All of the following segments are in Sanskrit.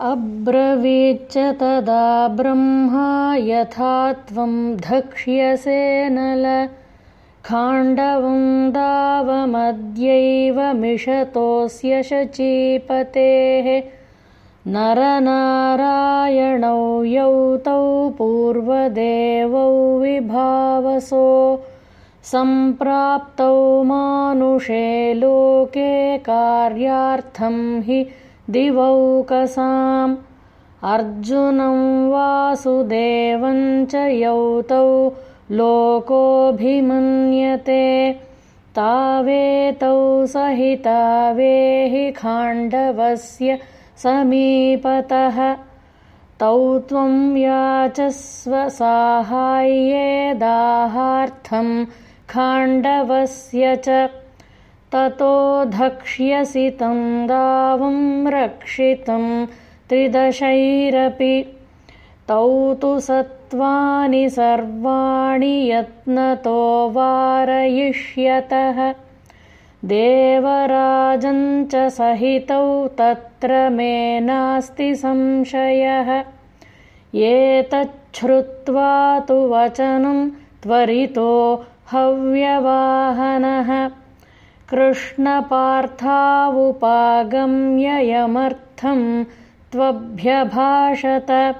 अब्रवीच्च तदा ब्रह्मा यथा त्वं धक्ष्यसे नल। खाण्डवं दावमद्यैव मिषतोऽस्य शचीपतेः। नरनारायणौ यौ तौ पूर्वदेवौ विभावसो। सम्प्राप्तौ मानुषे लोके कार्यार्थं हि दिवौकसाम्। अर्जुनं वासुदेवं च यौतौ लोकोऽभिमन्यते। तावेतौ सहितावेहि खाण्डवस्य समीपतः। तौ त्वं याचस्व साहाय्ये दाहार्थं खाण्डवस्य च ततो धक्ष्यसि तं दावं रक्षितं त्रिदशैरपि। तौ तु सत्त्वानि सर्वाणि यत्नतो वारयिष्यतः। देवराजञ्च सहितौ तत्र मे नास्ति संशयः। एतच्छ्रुत्वा तु वचनं त्वरितो हव्यवाहनः कृष्णपार्थावुपागम्ययमर्थं त्वभ्यभाषत।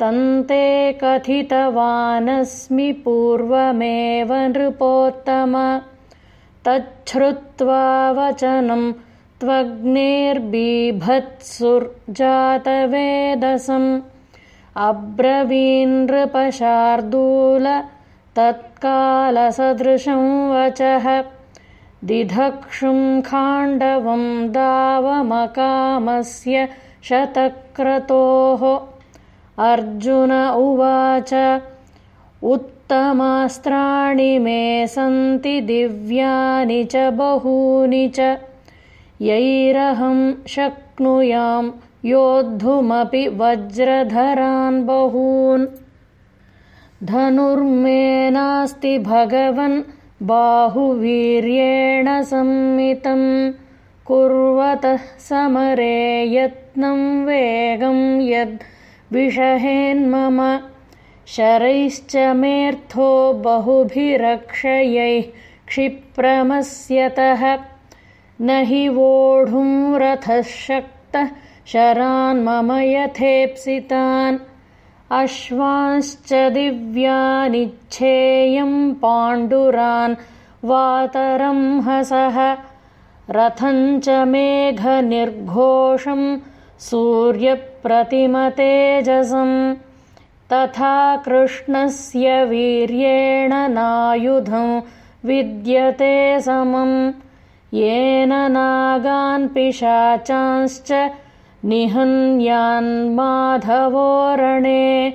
तन्ते कथितवानस्मि पूर्वमेव नृपोत्तम। तच्छ्रुत्वा वचनं त्वग्नेर्बिभत्सुर्जातवेदसम्। अब्रवीन्नृपशार्दूल तत्कालसदृशं वचः दिधक्षुं खाण्डवं दावमकामस्य शतक्रतोः। अर्जुन उवाच उत्तमास्त्राणि मे सन्ति दिव्यानि च बहूनि च। यैरहं शक्नुयां योद्धुमपि वज्रधरान् बहून्। धनुर्मे नास्ति भगवन् बाहुवीर्येण संमितं कुर्वतः समरे यत्नं वेगं यद्विषहेन्मम शरैश्च मेऽर्थो बहुभिरक्षयैः क्षिप्रमस्यतः। न हि वोढुं रथः शक्तः शरान्मम यथेप्सितान् अश्वांश्च दिव्यानिच्छेयं पाण्डुरान् वातरंहसः रथञ्च मेघनिर्घोषं सूर्यप्रतिमतेजसं। तथा कृष्णस्य वीर्येण नायुधं विद्यते समम्। येन नागान् पिशाचांश्च निहन्यान्माधवोरणे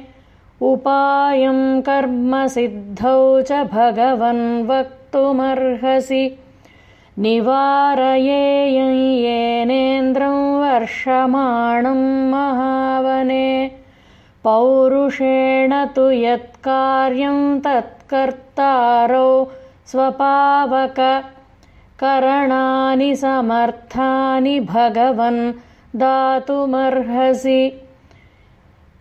उपायं कर्मसिद्धौ च भगवन् वक्तुमर्हसि। निवारयेयं येनेन्द्रं वर्षमाणं महावने। पौरुषेण तु यत्कार्यं तत्कर्तारौ स्वपावकरणानि समर्थानि भगवन् दातुमर्हसि।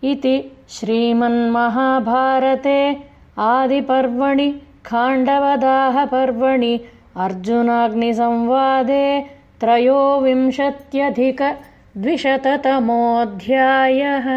इति श्रीमन्महाभारते आदिपर्वणि खाण्डवदाहपर्वणि अर्जुनाग्निसंवादे त्रयोविंशत्यधिकद्विशततमोऽध्यायः